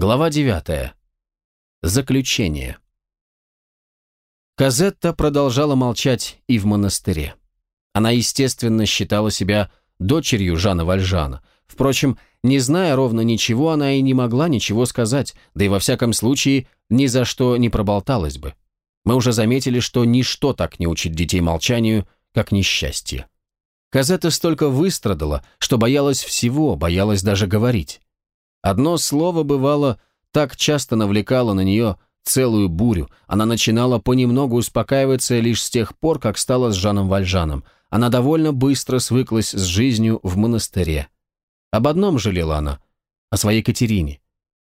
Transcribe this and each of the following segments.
Глава 9. Заключение. Казетта продолжала молчать и в монастыре. Она, естественно, считала себя дочерью Жана Вальжана. Впрочем, не зная ровно ничего, она и не могла ничего сказать, да и во всяком случае ни за что не проболталась бы. Мы уже заметили, что ничто так не учит детей молчанию, как несчастье. Казетта столько выстрадала, что боялась всего, боялась даже говорить. Одно слово, бывало, так часто навлекало на нее целую бурю. Она начинала понемногу успокаиваться лишь с тех пор, как стала с Жаном Вальжаном. Она довольно быстро свыклась с жизнью в монастыре. Об одном жалела она – о своей Катерине.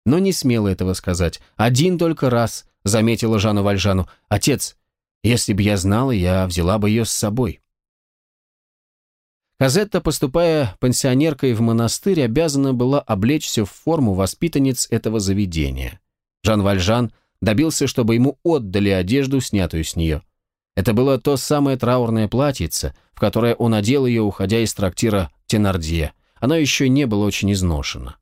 Но не смела этого сказать. Один только раз заметила Жану Вальжану. «Отец, если бы я знала, я взяла бы ее с собой». Казетта, поступая пансионеркой в монастырь, обязана была облечься в форму воспитанниц этого заведения. Жан Вальжан добился, чтобы ему отдали одежду, снятую с нее. Это было то самое траурное платьице, в которое он одел ее, уходя из трактира Тенардье. Оно еще не было очень изношено.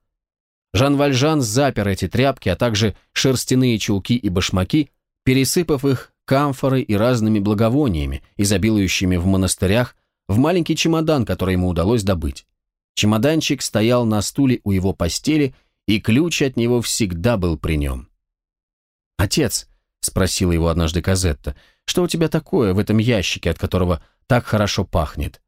Жан Вальжан запер эти тряпки, а также шерстяные чулки и башмаки, пересыпав их камфорой и разными благовониями, изобилующими в монастырях, в маленький чемодан, который ему удалось добыть. Чемоданчик стоял на стуле у его постели, и ключ от него всегда был при нем. «Отец», — спросила его однажды Казетта, — «что у тебя такое в этом ящике, от которого так хорошо пахнет?»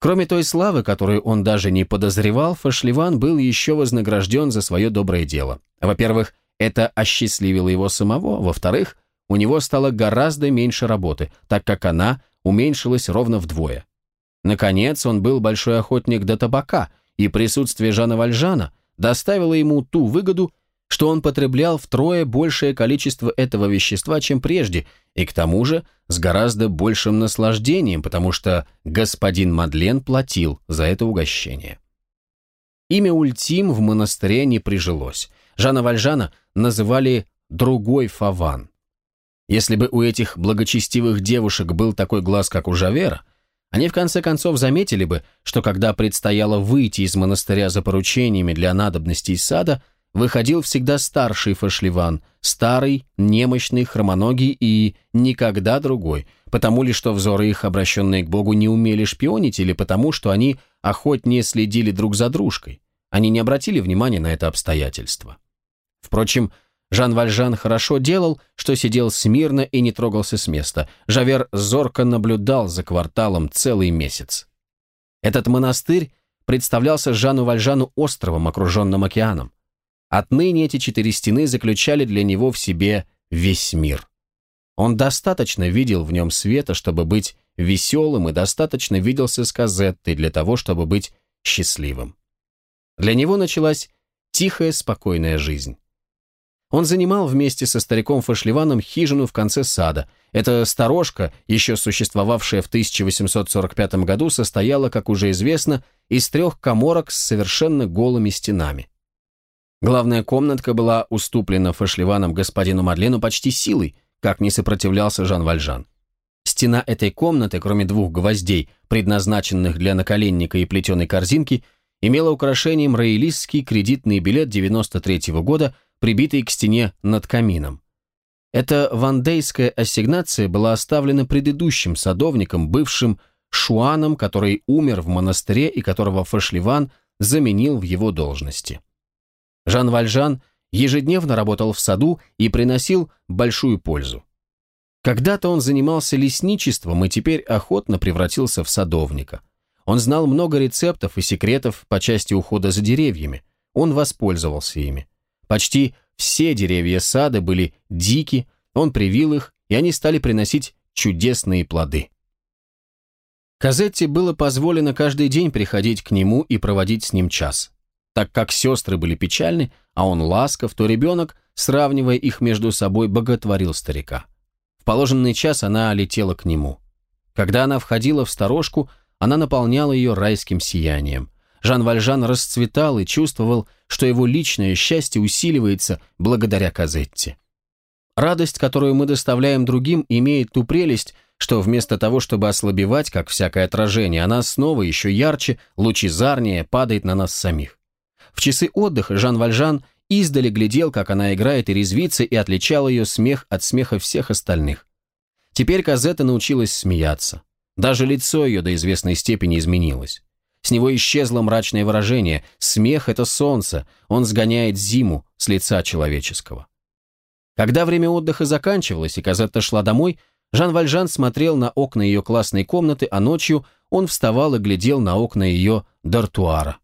Кроме той славы, которую он даже не подозревал, Фашливан был еще вознагражден за свое доброе дело. Во-первых, это осчастливило его самого. Во-вторых, у него стало гораздо меньше работы, так как она уменьшилось ровно вдвое. Наконец, он был большой охотник до табака, и присутствие Жана Вальжана доставило ему ту выгоду, что он потреблял втрое большее количество этого вещества, чем прежде, и к тому же с гораздо большим наслаждением, потому что господин Мадлен платил за это угощение. Имя Ультим в монастыре не прижилось. Жана Вальжана называли «другой Фаван». Если бы у этих благочестивых девушек был такой глаз, как у Жавера, они в конце концов заметили бы, что когда предстояло выйти из монастыря за поручениями для надобностей сада, выходил всегда старший фашливан, старый, немощный, хромоногий и никогда другой, потому ли что взоры их, обращенные к Богу, не умели шпионить или потому, что они охотнее следили друг за дружкой. Они не обратили внимания на это обстоятельство. Впрочем, Жан Вальжан хорошо делал, что сидел смирно и не трогался с места. Жавер зорко наблюдал за кварталом целый месяц. Этот монастырь представлялся Жану Вальжану островом, окруженным океаном. Отныне эти четыре стены заключали для него в себе весь мир. Он достаточно видел в нем света, чтобы быть веселым, и достаточно виделся с Казеттой для того, чтобы быть счастливым. Для него началась тихая, спокойная жизнь. Он занимал вместе со стариком Фашливаном хижину в конце сада. Эта сторожка, еще существовавшая в 1845 году, состояла, как уже известно, из трех коморок с совершенно голыми стенами. Главная комнатка была уступлена Фашливаном господину Мадлену почти силой, как не сопротивлялся Жан Вальжан. Стена этой комнаты, кроме двух гвоздей, предназначенных для наколенника и плетеной корзинки, имела украшением роялистский кредитный билет 93 -го года – прибитый к стене над камином. Эта вандейская ассигнация была оставлена предыдущим садовником, бывшим Шуаном, который умер в монастыре и которого Фашливан заменил в его должности. Жан Вальжан ежедневно работал в саду и приносил большую пользу. Когда-то он занимался лесничеством и теперь охотно превратился в садовника. Он знал много рецептов и секретов по части ухода за деревьями. Он воспользовался ими. Почти все деревья сада были дики, он привил их, и они стали приносить чудесные плоды. Казетте было позволено каждый день приходить к нему и проводить с ним час. Так как сестры были печальны, а он ласков, то ребенок, сравнивая их между собой, боготворил старика. В положенный час она летела к нему. Когда она входила в сторожку, она наполняла ее райским сиянием. Жан Вальжан расцветал и чувствовал, что его личное счастье усиливается благодаря Казетте. Радость, которую мы доставляем другим, имеет ту прелесть, что вместо того, чтобы ослабевать, как всякое отражение, она снова еще ярче, лучезарнее падает на нас самих. В часы отдыха Жан Вальжан издали глядел, как она играет и резвится, и отличал ее смех от смеха всех остальных. Теперь Казетта научилась смеяться. Даже лицо ее до известной степени изменилось. С него исчезло мрачное выражение. Смех — это солнце, он сгоняет зиму с лица человеческого. Когда время отдыха заканчивалось, и Казетта шла домой, Жан Вальжан смотрел на окна ее классной комнаты, а ночью он вставал и глядел на окна ее дартуара.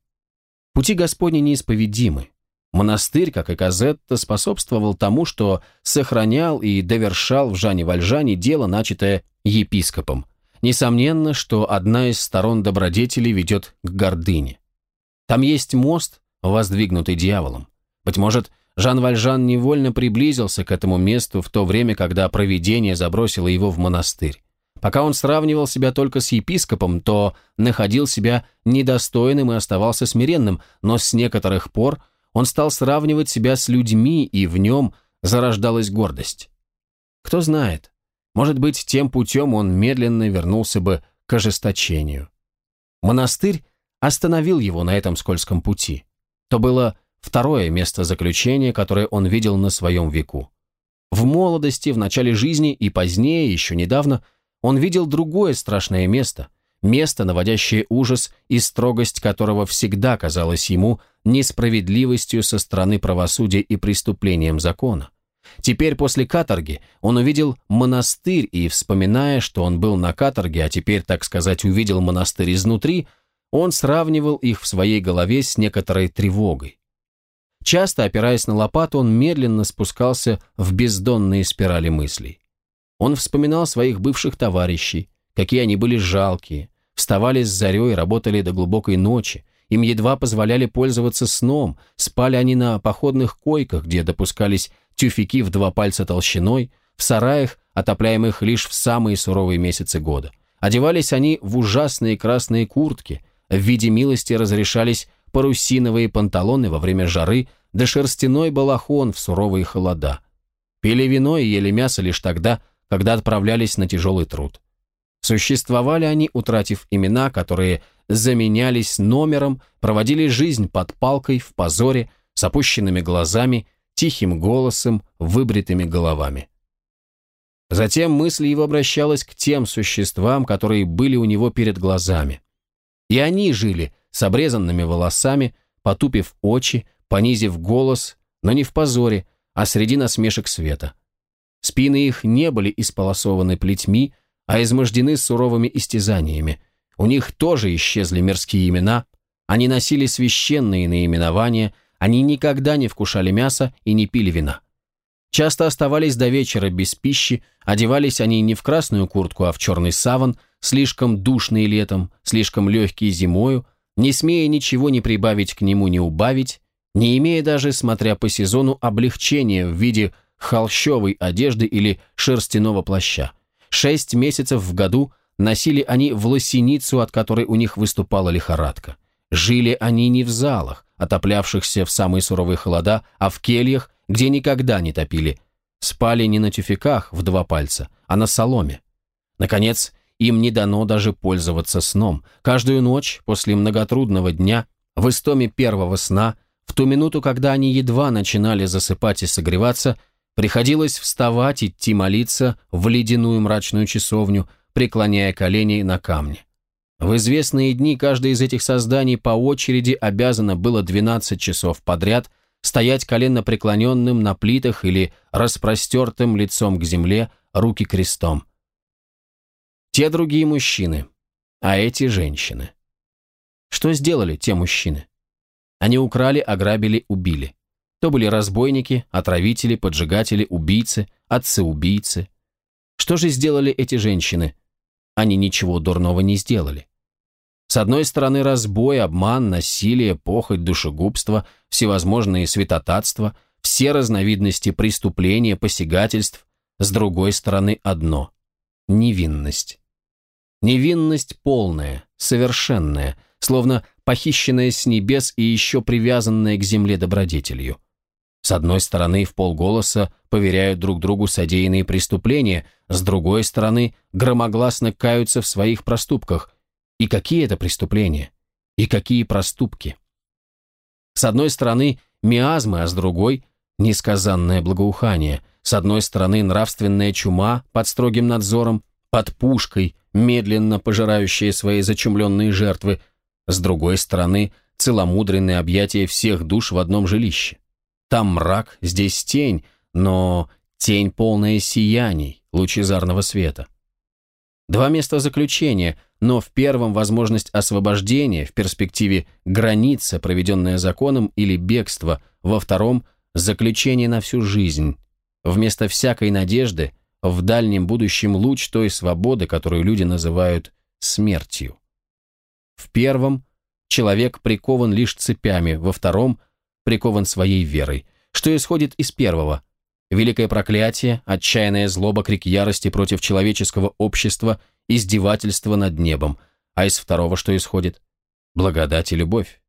Пути Господни неисповедимы. Монастырь, как и Казетта, способствовал тому, что сохранял и довершал в Жане Вальжане дело, начатое епископом. Несомненно, что одна из сторон добродетели ведет к гордыне. Там есть мост, воздвигнутый дьяволом. Быть может, Жан Вальжан невольно приблизился к этому месту в то время, когда провидение забросило его в монастырь. Пока он сравнивал себя только с епископом, то находил себя недостойным и оставался смиренным, но с некоторых пор – он стал сравнивать себя с людьми, и в нем зарождалась гордость. Кто знает, может быть, тем путем он медленно вернулся бы к ожесточению. Монастырь остановил его на этом скользком пути. То было второе место заключения, которое он видел на своем веку. В молодости, в начале жизни и позднее, еще недавно, он видел другое страшное место, место, наводящее ужас и строгость которого всегда казалось ему несправедливостью со стороны правосудия и преступлением закона. Теперь после каторги он увидел монастырь и, вспоминая, что он был на каторге, а теперь, так сказать, увидел монастырь изнутри, он сравнивал их в своей голове с некоторой тревогой. Часто, опираясь на лопату, он медленно спускался в бездонные спирали мыслей. Он вспоминал своих бывших товарищей, какие они были жалкие, вставали с зарей, работали до глубокой ночи, им едва позволяли пользоваться сном, спали они на походных койках, где допускались тюфяки в два пальца толщиной, в сараях, отопляемых лишь в самые суровые месяцы года. Одевались они в ужасные красные куртки, в виде милости разрешались парусиновые панталоны во время жары, да шерстяной балахон в суровые холода. Пили вино и ели мясо лишь тогда, когда отправлялись на тяжелый труд. Существовали они, утратив имена, которые заменялись номером, проводили жизнь под палкой, в позоре, с опущенными глазами, тихим голосом, выбритыми головами. Затем мысль его обращалась к тем существам, которые были у него перед глазами. И они жили с обрезанными волосами, потупив очи, понизив голос, но не в позоре, а среди насмешек света. Спины их не были исполосованы плетьми, а измождены суровыми истязаниями. У них тоже исчезли мирские имена, они носили священные наименования, они никогда не вкушали мяса и не пили вина. Часто оставались до вечера без пищи, одевались они не в красную куртку, а в черный саван, слишком душный летом, слишком легкий зимою, не смея ничего не прибавить к нему, не убавить, не имея даже, смотря по сезону, облегчения в виде холщовой одежды или шерстяного плаща. Шесть месяцев в году носили они в лосиницу, от которой у них выступала лихорадка. Жили они не в залах, отоплявшихся в самые суровые холода, а в кельях, где никогда не топили. Спали не на тюфяках в два пальца, а на соломе. Наконец, им не дано даже пользоваться сном. Каждую ночь после многотрудного дня, в истоме первого сна, в ту минуту, когда они едва начинали засыпать и согреваться, Приходилось вставать, идти молиться в ледяную мрачную часовню, преклоняя колени на камне. В известные дни каждое из этих созданий по очереди обязано было 12 часов подряд стоять коленно преклоненным на плитах или распростертым лицом к земле, руки крестом. Те другие мужчины, а эти женщины. Что сделали те мужчины? Они украли, ограбили, убили. То были разбойники, отравители, поджигатели, убийцы, отцы-убийцы. Что же сделали эти женщины? Они ничего дурного не сделали. С одной стороны, разбой, обман, насилие, похоть, душегубство, всевозможные святотатства, все разновидности преступления, посягательств. С другой стороны, одно – невинность. Невинность полная, совершенная, словно похищенная с небес и еще привязанная к земле добродетелью. С одной стороны, в полголоса поверяют друг другу содеянные преступления, с другой стороны, громогласно каются в своих проступках. И какие это преступления? И какие проступки? С одной стороны миазмы, а с другой – несказанное благоухание. С одной стороны нравственная чума под строгим надзором, под пушкой, медленно пожирающая свои зачумленные жертвы. С другой стороны целомудренное объятие всех душ в одном жилище. Там мрак, здесь тень, но тень полная сияний, лучезарного света. Два места заключения, но в первом возможность освобождения, в перспективе граница, проведенная законом, или бегство, во втором – заключение на всю жизнь. Вместо всякой надежды в дальнем будущем луч той свободы, которую люди называют смертью. В первом человек прикован лишь цепями, во втором – прикован своей верой, что исходит из первого – Великое проклятие, отчаянная злоба, крик ярости против человеческого общества, издевательство над небом. А из второго что исходит? Благодать и любовь.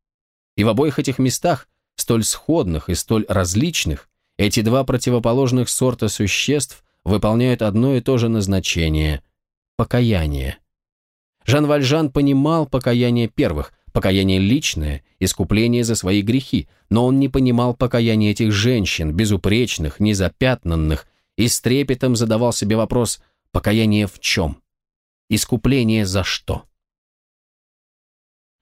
И в обоих этих местах, столь сходных и столь различных, эти два противоположных сорта существ выполняют одно и то же назначение – покаяние. Жан Вальжан понимал покаяние первых, покаяние личное, искупление за свои грехи, но он не понимал покаяния этих женщин, безупречных, незапятнанных, и с трепетом задавал себе вопрос «покаяние в чем? Искупление за что?»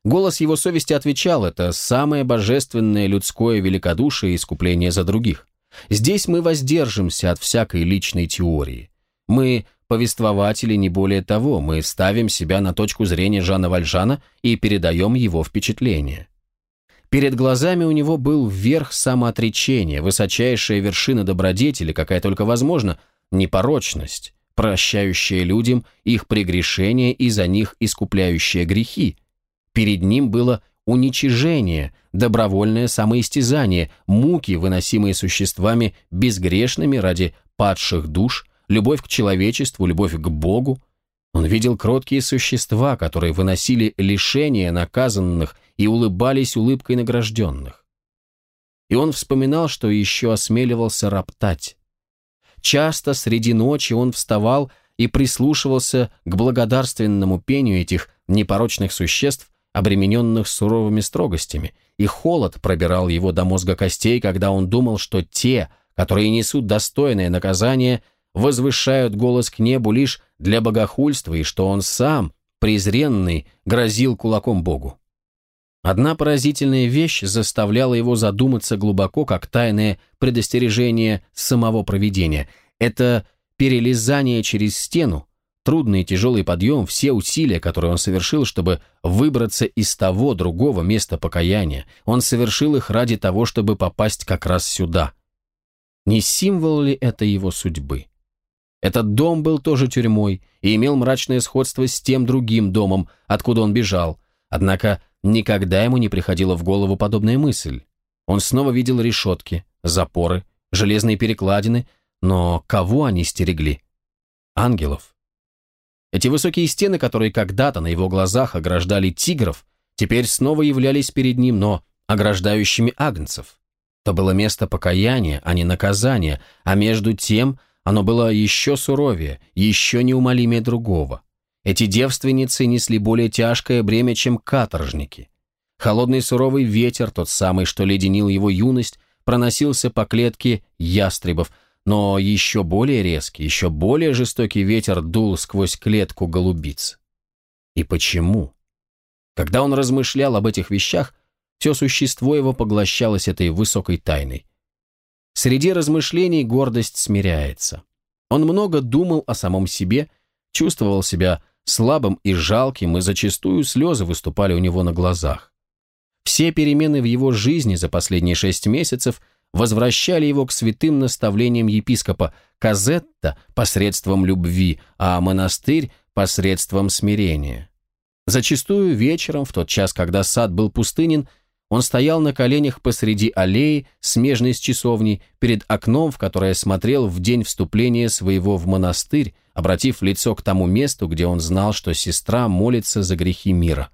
Голос его совести отвечал, это самое божественное людское великодушие искупление за других. Здесь мы воздержимся от всякой личной теории. Мы повествователи не более того, мы ставим себя на точку зрения Жана Вальжана и передаем его впечатление. Перед глазами у него был верх самоотречения, высочайшая вершина добродетели, какая только возможна, непорочность, прощающая людям их прегрешения и за них искупляющая грехи. Перед ним было уничижение, добровольное самоистязание, муки, выносимые существами безгрешными ради падших душ, любовь к человечеству, любовь к Богу. Он видел кроткие существа, которые выносили лишения наказанных и улыбались улыбкой награжденных. И он вспоминал, что еще осмеливался роптать. Часто среди ночи он вставал и прислушивался к благодарственному пению этих непорочных существ, обремененных суровыми строгостями, и холод пробирал его до мозга костей, когда он думал, что те, которые несут достойное наказание, возвышают голос к небу лишь для богохульства, и что он сам, презренный, грозил кулаком Богу. Одна поразительная вещь заставляла его задуматься глубоко, как тайное предостережение самого провидения. Это перелезание через стену, трудный и тяжелый подъем, все усилия, которые он совершил, чтобы выбраться из того другого места покаяния. Он совершил их ради того, чтобы попасть как раз сюда. Не символ ли это его судьбы? Этот дом был тоже тюрьмой и имел мрачное сходство с тем другим домом, откуда он бежал. Однако никогда ему не приходила в голову подобная мысль. Он снова видел решетки, запоры, железные перекладины, но кого они стерегли? Ангелов. Эти высокие стены, которые когда-то на его глазах ограждали тигров, теперь снова являлись перед ним, но ограждающими агнцев. То было место покаяния, а не наказания, а между тем – оно было еще суровее, еще неумолимее другого. Эти девственницы несли более тяжкое бремя, чем каторжники. Холодный суровый ветер, тот самый, что леденил его юность, проносился по клетке ястребов, но еще более резкий, еще более жестокий ветер дул сквозь клетку голубиц. И почему? Когда он размышлял об этих вещах, все существо его поглощалось этой высокой тайной. Среди размышлений гордость смиряется. Он много думал о самом себе, чувствовал себя слабым и жалким, и зачастую слезы выступали у него на глазах. Все перемены в его жизни за последние шесть месяцев возвращали его к святым наставлениям епископа Казетта посредством любви, а монастырь посредством смирения. Зачастую вечером, в тот час, когда сад был пустынен, он стоял на коленях посреди аллеи, смежной с часовней, перед окном, в которое смотрел в день вступления своего в монастырь, обратив лицо к тому месту, где он знал, что сестра молится за грехи мира.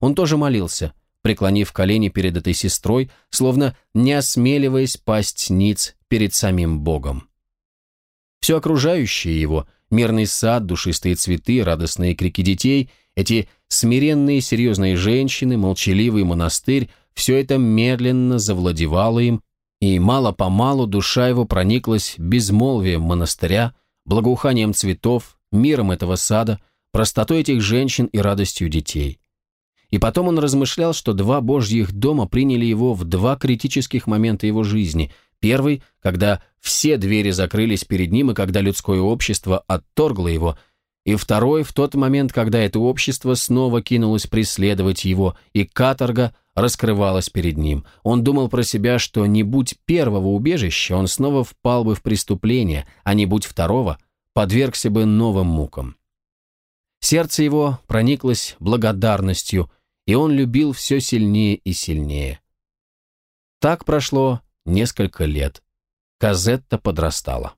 Он тоже молился, преклонив колени перед этой сестрой, словно не осмеливаясь пасть ниц перед самим Богом. Все окружающее его, мирный сад, душистые цветы, радостные крики детей, эти смиренные серьезные женщины, молчаливый монастырь, все это медленно завладевало им, и мало-помалу душа его прониклась безмолвием монастыря, благоуханием цветов, миром этого сада, простотой этих женщин и радостью детей. И потом он размышлял, что два божьих дома приняли его в два критических момента его жизни. Первый, когда все двери закрылись перед ним и когда людское общество отторгло его – и второй в тот момент, когда это общество снова кинулось преследовать его, и каторга раскрывалась перед ним. Он думал про себя, что не будь первого убежища, он снова впал бы в преступление, а не будь второго, подвергся бы новым мукам. Сердце его прониклось благодарностью, и он любил все сильнее и сильнее. Так прошло несколько лет. Казетта подрастала.